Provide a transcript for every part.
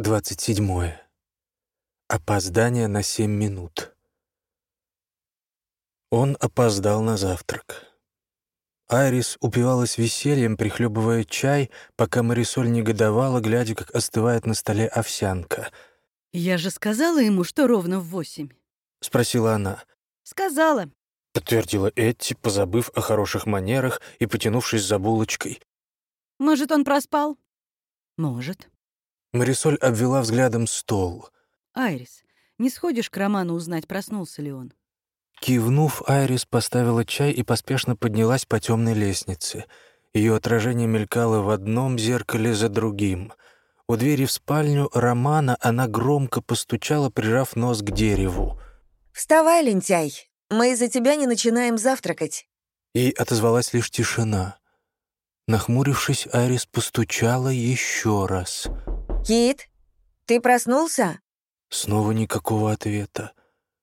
27. Опоздание на 7 минут. Он опоздал на завтрак. Айрис упивалась весельем, прихлебывая чай, пока Марисоль негодовала, глядя, как остывает на столе овсянка. «Я же сказала ему, что ровно в восемь». — спросила она. «Сказала», — подтвердила Этти, позабыв о хороших манерах и потянувшись за булочкой. «Может, он проспал?» «Может». Марисоль обвела взглядом стол. «Айрис, не сходишь к Роману узнать, проснулся ли он?» Кивнув, Айрис поставила чай и поспешно поднялась по темной лестнице. Ее отражение мелькало в одном зеркале за другим. У двери в спальню Романа она громко постучала, прижав нос к дереву. «Вставай, лентяй, мы из-за тебя не начинаем завтракать». И отозвалась лишь тишина. Нахмурившись, Айрис постучала еще раз — «Кит, ты проснулся?» Снова никакого ответа.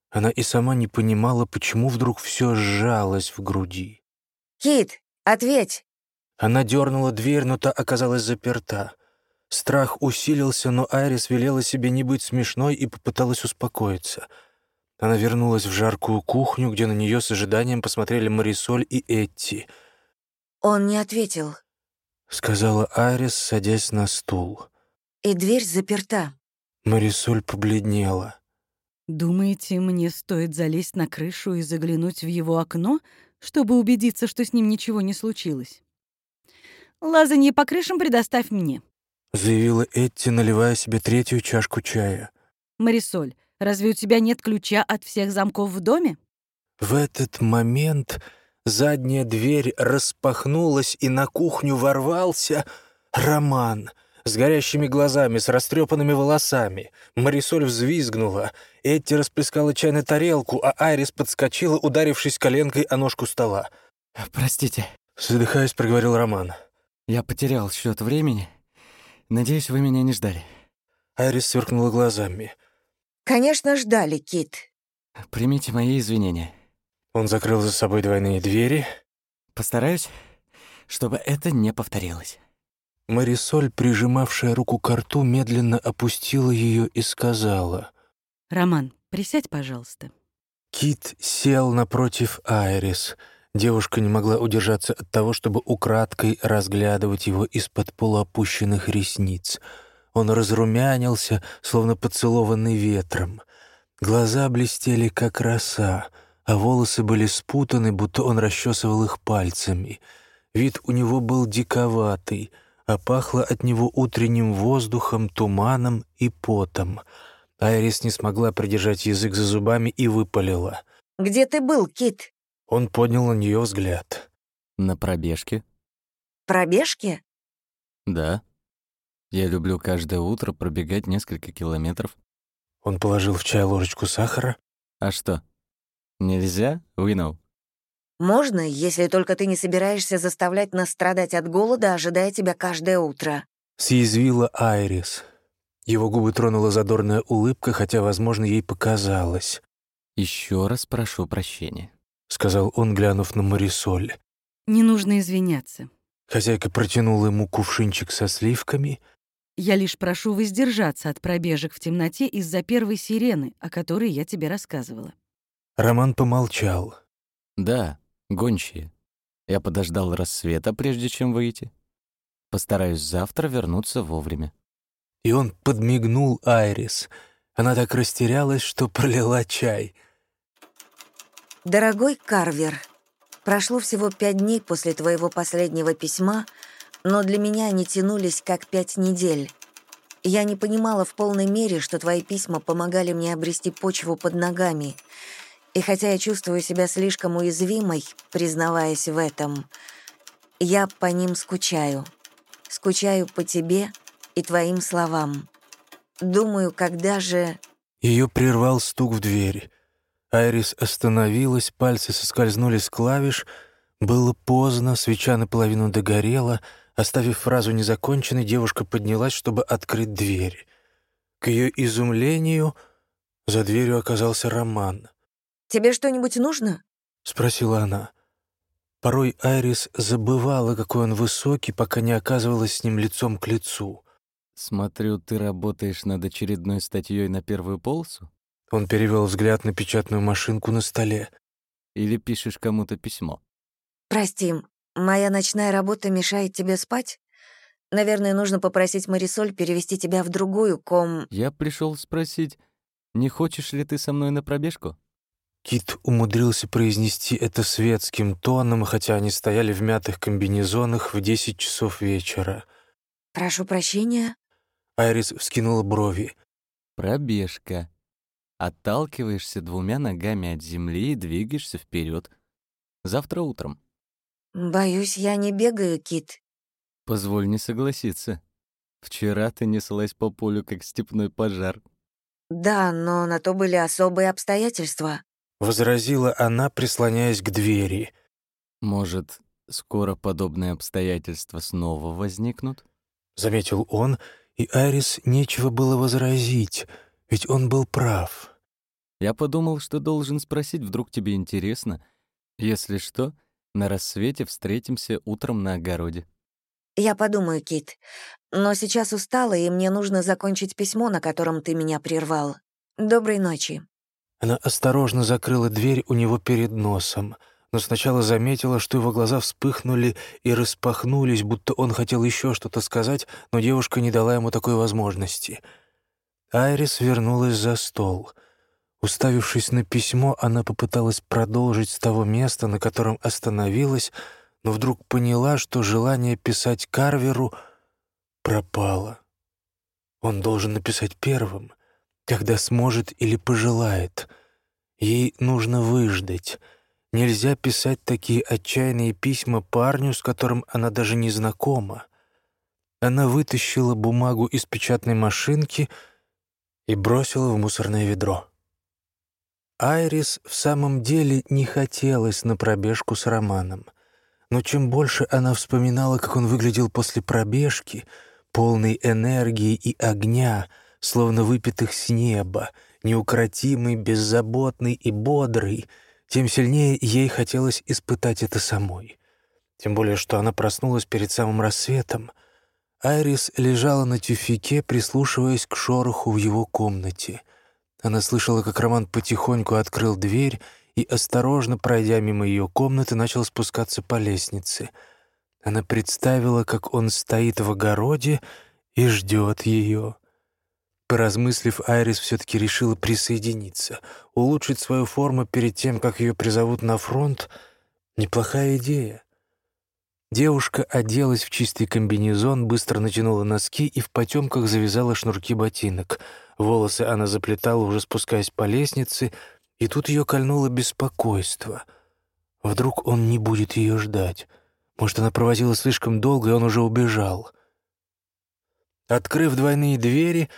Она и сама не понимала, почему вдруг все сжалось в груди. «Кит, ответь!» Она дернула дверь, но та оказалась заперта. Страх усилился, но Айрис велела себе не быть смешной и попыталась успокоиться. Она вернулась в жаркую кухню, где на нее с ожиданием посмотрели Марисоль и Этти. «Он не ответил», — сказала Айрис, садясь на стул. И дверь заперта. Марисоль побледнела. «Думаете, мне стоит залезть на крышу и заглянуть в его окно, чтобы убедиться, что с ним ничего не случилось? Лазанье по крышам предоставь мне», — заявила Этти, наливая себе третью чашку чая. «Марисоль, разве у тебя нет ключа от всех замков в доме?» В этот момент задняя дверь распахнулась, и на кухню ворвался Роман — с горящими глазами, с растрепанными волосами. Марисоль взвизгнула. Этти расплескала чай на тарелку, а Айрис подскочила, ударившись коленкой о ножку стола. «Простите», — задыхаясь, проговорил Роман. «Я потерял счет времени. Надеюсь, вы меня не ждали». Айрис сверкнула глазами. «Конечно, ждали, Кит». «Примите мои извинения». Он закрыл за собой двойные двери. «Постараюсь, чтобы это не повторилось». Марисоль, прижимавшая руку к рту, медленно опустила ее и сказала. «Роман, присядь, пожалуйста». Кит сел напротив Айрис. Девушка не могла удержаться от того, чтобы украдкой разглядывать его из-под полуопущенных ресниц. Он разрумянился, словно поцелованный ветром. Глаза блестели, как роса, а волосы были спутаны, будто он расчесывал их пальцами. Вид у него был диковатый — а пахло от него утренним воздухом, туманом и потом. Айрис не смогла придержать язык за зубами и выпалила. «Где ты был, Кит?» Он поднял на нее взгляд. «На пробежке». «Пробежке?» «Да. Я люблю каждое утро пробегать несколько километров». Он положил в чай ложечку сахара. «А что, нельзя, Уинноу?» «Можно, если только ты не собираешься заставлять нас страдать от голода, ожидая тебя каждое утро». Съязвила Айрис. Его губы тронула задорная улыбка, хотя, возможно, ей показалось. Еще раз прошу прощения», — сказал он, глянув на Марисоль. «Не нужно извиняться». Хозяйка протянула ему кувшинчик со сливками. «Я лишь прошу воздержаться от пробежек в темноте из-за первой сирены, о которой я тебе рассказывала». Роман помолчал. «Да, Гончие. Я подождал рассвета, прежде чем выйти. Постараюсь завтра вернуться вовремя. И он подмигнул Айрис. Она так растерялась, что пролила чай. «Дорогой Карвер, прошло всего пять дней после твоего последнего письма, но для меня они тянулись как пять недель. Я не понимала в полной мере, что твои письма помогали мне обрести почву под ногами — и хотя я чувствую себя слишком уязвимой, признаваясь в этом, я по ним скучаю. Скучаю по тебе и твоим словам. Думаю, когда же... Ее прервал стук в дверь. Айрис остановилась, пальцы соскользнули с клавиш. Было поздно, свеча наполовину догорела. Оставив фразу незаконченной, девушка поднялась, чтобы открыть дверь. К ее изумлению за дверью оказался Роман. «Тебе что-нибудь нужно?» — спросила она. Порой Айрис забывала, какой он высокий, пока не оказывалась с ним лицом к лицу. Смотрю, ты работаешь над очередной статьей на первую полосу? Он перевел взгляд на печатную машинку на столе. Или пишешь кому-то письмо? Прости, моя ночная работа мешает тебе спать? Наверное, нужно попросить Марисоль перевести тебя в другую ком... Я пришел спросить, не хочешь ли ты со мной на пробежку? Кит умудрился произнести это светским тоном, хотя они стояли в мятых комбинезонах в десять часов вечера. «Прошу прощения?» Айрис вскинула брови. Пробежка. Отталкиваешься двумя ногами от земли и двигаешься вперед. Завтра утром. «Боюсь, я не бегаю, Кит». Позволь не согласиться. Вчера ты неслась по полю, как степной пожар. «Да, но на то были особые обстоятельства». Возразила она, прислоняясь к двери. Может, скоро подобные обстоятельства снова возникнут? Заметил он, и Айрис нечего было возразить, ведь он был прав. Я подумал, что должен спросить, вдруг тебе интересно. Если что, на рассвете встретимся утром на огороде. «Я подумаю, Кит. Но сейчас устала, и мне нужно закончить письмо, на котором ты меня прервал. Доброй ночи». Она осторожно закрыла дверь у него перед носом, но сначала заметила, что его глаза вспыхнули и распахнулись, будто он хотел еще что-то сказать, но девушка не дала ему такой возможности. Айрис вернулась за стол. Уставившись на письмо, она попыталась продолжить с того места, на котором остановилась, но вдруг поняла, что желание писать Карверу пропало. Он должен написать первым, когда сможет или пожелает. Ей нужно выждать. Нельзя писать такие отчаянные письма парню, с которым она даже не знакома. Она вытащила бумагу из печатной машинки и бросила в мусорное ведро. Айрис в самом деле не хотелось на пробежку с Романом. Но чем больше она вспоминала, как он выглядел после пробежки, полный энергии и огня, словно выпитых с неба, неукротимый, беззаботный и бодрый, тем сильнее ей хотелось испытать это самой. Тем более, что она проснулась перед самым рассветом. Айрис лежала на тюфике, прислушиваясь к шороху в его комнате. Она слышала, как Роман потихоньку открыл дверь и, осторожно пройдя мимо ее комнаты, начал спускаться по лестнице. Она представила, как он стоит в огороде и ждет ее. Поразмыслив, Айрис все-таки решила присоединиться. Улучшить свою форму перед тем, как ее призовут на фронт — неплохая идея. Девушка оделась в чистый комбинезон, быстро натянула носки и в потемках завязала шнурки ботинок. Волосы она заплетала, уже спускаясь по лестнице — и тут ее кольнуло беспокойство. Вдруг он не будет ее ждать. Может, она провозила слишком долго, и он уже убежал. Открыв двойные двери,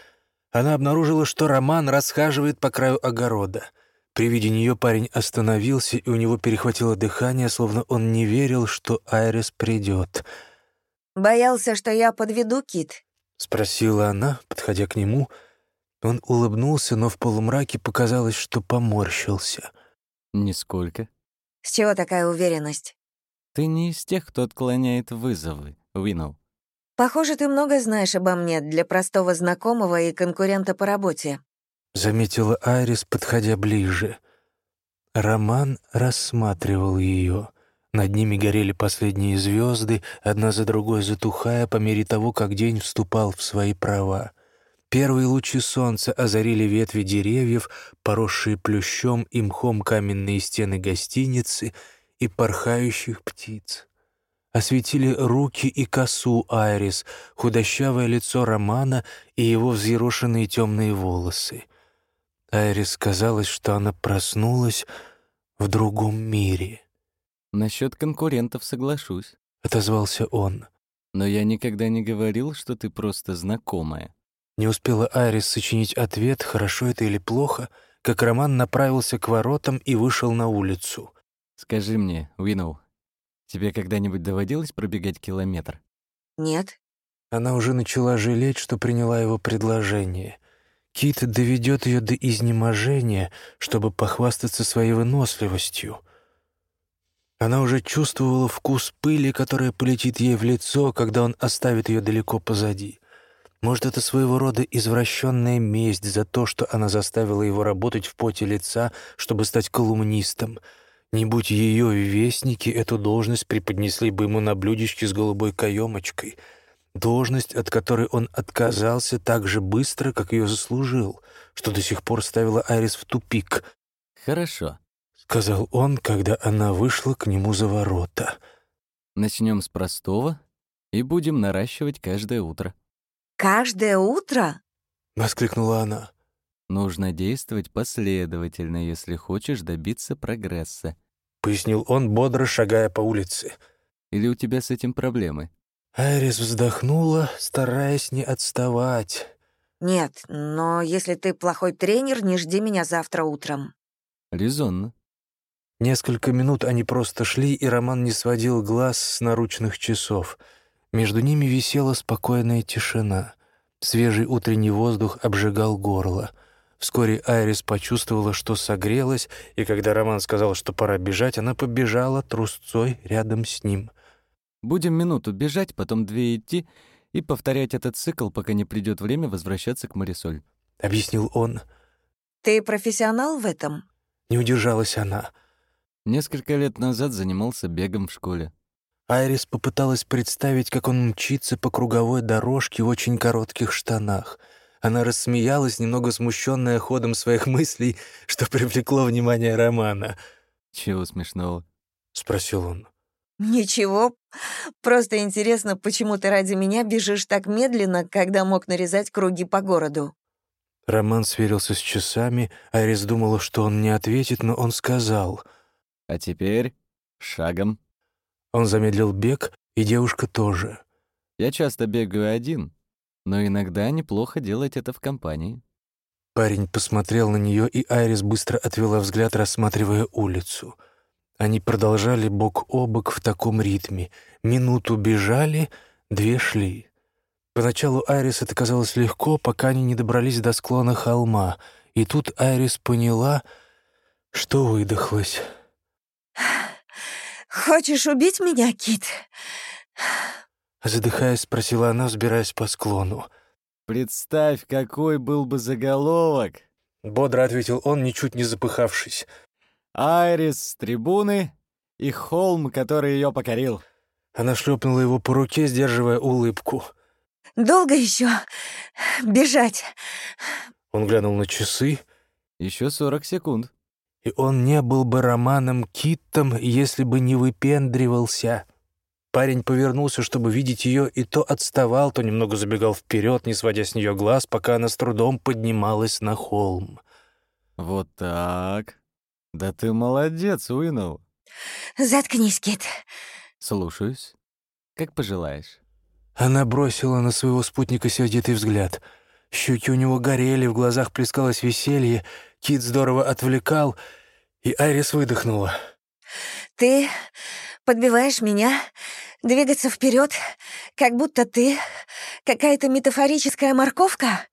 она обнаружила, что Роман расхаживает по краю огорода. При виде нее парень остановился, и у него перехватило дыхание, словно он не верил, что Айрис придет. «Боялся, что я подведу, Кит?» — спросила она, подходя к нему — он улыбнулся, но в полумраке показалось, что поморщился. «Нисколько». «С чего такая уверенность?» «Ты не из тех, кто отклоняет вызовы, Уинноу». «Похоже, ты много знаешь обо мне для простого знакомого и конкурента по работе», — заметила Айрис, подходя ближе. Роман рассматривал ее. Над ними горели последние звезды, одна за другой затухая по мере того, как день вступал в свои права. Первые лучи солнца озарили ветви деревьев, поросшие плющом и мхом каменные стены гостиницы и порхающих птиц. Осветили руки и косу Айрис, худощавое лицо Романа и его взъерошенные темные волосы. Айрис казалось, что она проснулась в другом мире. «Насчет конкурентов соглашусь», — отозвался он. «Но я никогда не говорил, что ты просто знакомая». Не успела Айрис сочинить ответ, хорошо это или плохо, как Роман направился к воротам и вышел на улицу. «Скажи мне, Уинноу, тебе когда-нибудь доводилось пробегать километр?» «Нет». Она уже начала жалеть, что приняла его предложение. Кит доведет ее до изнеможения, чтобы похвастаться своей выносливостью. Она уже чувствовала вкус пыли, которая полетит ей в лицо, когда он оставит ее далеко позади. Может, это своего рода извращенная месть за то, что она заставила его работать в поте лица, чтобы стать колумнистом. Не будь ее вестники, эту должность преподнесли бы ему на блюдечке с голубой каемочкой. Должность, от которой он отказался так же быстро, как ее заслужил, что до сих пор ставила Айрис в тупик. «Хорошо», — сказал он, когда она вышла к нему за ворота. «Начнем с простого и будем наращивать каждое утро». «Каждое утро?» — воскликнула она. «Нужно действовать последовательно, если хочешь добиться прогресса», — пояснил он, бодро шагая по улице. «Или у тебя с этим проблемы?» Айрис вздохнула, стараясь не отставать. «Нет, но если ты плохой тренер, не жди меня завтра утром». «Резонно». Несколько минут они просто шли, и Роман не сводил глаз с наручных часов — между ними висела спокойная тишина. Свежий утренний воздух обжигал горло. Вскоре Айрис почувствовала, что согрелась, и когда Роман сказал, что пора бежать, она побежала трусцой рядом с ним. «Будем минуту бежать, потом две идти и повторять этот цикл, пока не придет время возвращаться к Марисоль», — объяснил он. «Ты профессионал в этом?» Не удержалась она. Несколько лет назад занимался бегом в школе. Айрис попыталась представить, как он мчится по круговой дорожке в очень коротких штанах. Она рассмеялась, немного смущенная ходом своих мыслей, что привлекло внимание Романа. «Чего смешного?» — спросил он. «Ничего. Просто интересно, почему ты ради меня бежишь так медленно, когда мог нарезать круги по городу?» Роман сверился с часами, Айрис думала, что он не ответит, но он сказал. «А теперь шагом». Он замедлил бег, и девушка тоже. «Я часто бегаю один, но иногда неплохо делать это в компании». Парень посмотрел на нее, и Айрис быстро отвела взгляд, рассматривая улицу. Они продолжали бок о бок в таком ритме. Минуту бежали, две шли. Поначалу Айрис это казалось легко, пока они не добрались до склона холма. И тут Айрис поняла, что выдохлась. «Хочешь убить меня, Кит?» Задыхаясь, спросила она, взбираясь по склону. «Представь, какой был бы заголовок!» Бодро ответил он, ничуть не запыхавшись. «Айрис с трибуны и холм, который ее покорил». Она шлепнула его по руке, сдерживая улыбку. «Долго еще бежать?» Он глянул на часы. Еще сорок секунд и он не был бы Романом Киттом, если бы не выпендривался. Парень повернулся, чтобы видеть ее, и то отставал, то немного забегал вперед, не сводя с нее глаз, пока она с трудом поднималась на холм. «Вот так. Да ты молодец, Уинноу». «Заткнись, Кит». «Слушаюсь. Как пожелаешь». Она бросила на своего спутника сердитый взгляд. Щеки у него горели, в глазах плескалось веселье — Кит здорово отвлекал, и Айрис выдохнула. «Ты подбиваешь меня двигаться вперед, как будто ты какая-то метафорическая морковка?»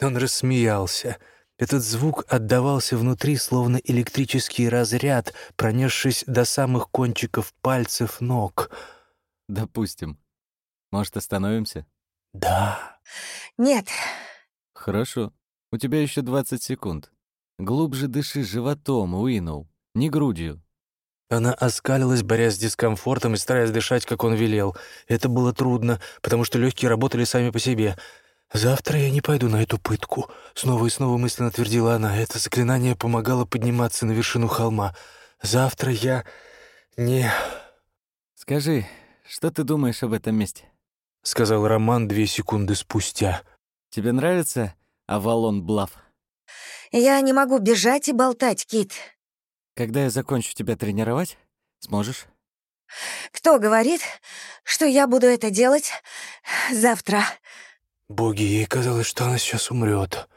Он рассмеялся. Этот звук отдавался внутри, словно электрический разряд, пронесшись до самых кончиков пальцев ног. «Допустим. Может, остановимся?» «Да». «Нет». «Хорошо. У тебя еще 20 секунд. Глубже дыши животом, Уинноу, не грудью. Она оскалилась, борясь с дискомфортом и стараясь дышать, как он велел. Это было трудно, потому что легкие работали сами по себе. «Завтра я не пойду на эту пытку», — снова и снова мысленно твердила она. Это заклинание помогало подниматься на вершину холма. «Завтра я не...» «Скажи, что ты думаешь об этом месте?» — сказал Роман две секунды спустя. «Тебе нравится Авалон-Блав?» Я не могу бежать и болтать, Кит. Когда я закончу тебя тренировать, сможешь? Кто говорит, что я буду это делать завтра? Боги, ей казалось, что она сейчас умрет.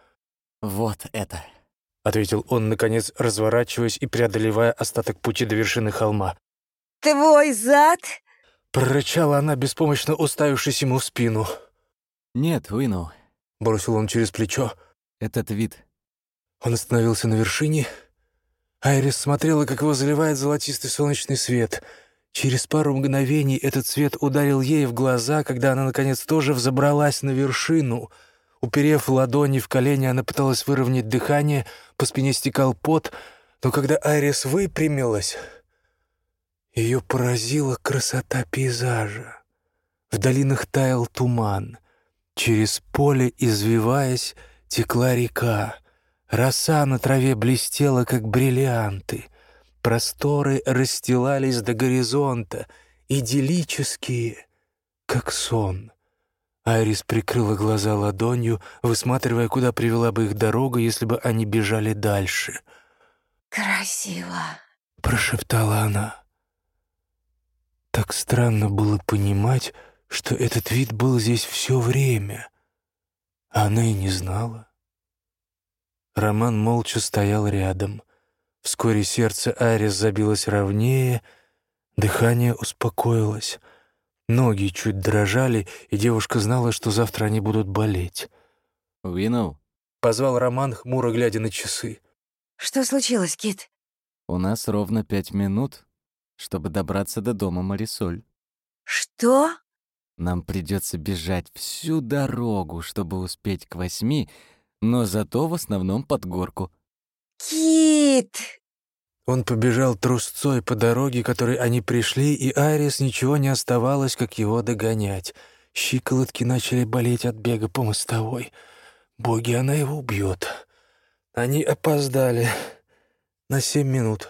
Вот это. — ответил он, наконец, разворачиваясь и преодолевая остаток пути до вершины холма. «Твой зад?» — прорычала она, беспомощно уставившись ему в спину. «Нет, Уину», — бросил он через плечо. «Этот вид он остановился на вершине. Айрис смотрела, как его заливает золотистый солнечный свет. Через пару мгновений этот свет ударил ей в глаза, когда она, наконец, тоже взобралась на вершину. Уперев ладони в колени, она пыталась выровнять дыхание, по спине стекал пот, но когда Айрис выпрямилась, ее поразила красота пейзажа. В долинах таял туман. Через поле, извиваясь, текла река. Роса на траве блестела, как бриллианты. Просторы расстилались до горизонта, идиллические, как сон. Айрис прикрыла глаза ладонью, высматривая, куда привела бы их дорога, если бы они бежали дальше. «Красиво», — прошептала она. Так странно было понимать, что этот вид был здесь все время. Она и не знала. Роман молча стоял рядом. Вскоре сердце Арис забилось ровнее, дыхание успокоилось. Ноги чуть дрожали, и девушка знала, что завтра они будут болеть. «Уинноу?» — позвал Роман, хмуро глядя на часы. «Что случилось, Кит?» «У нас ровно пять минут, чтобы добраться до дома Марисоль». «Что?» «Нам придется бежать всю дорогу, чтобы успеть к восьми, но зато в основном под горку». «Кит!» Он побежал трусцой по дороге, которой они пришли, и Айрис ничего не оставалось, как его догонять. Щиколотки начали болеть от бега по мостовой. Боги, она его убьет. Они опоздали на семь минут.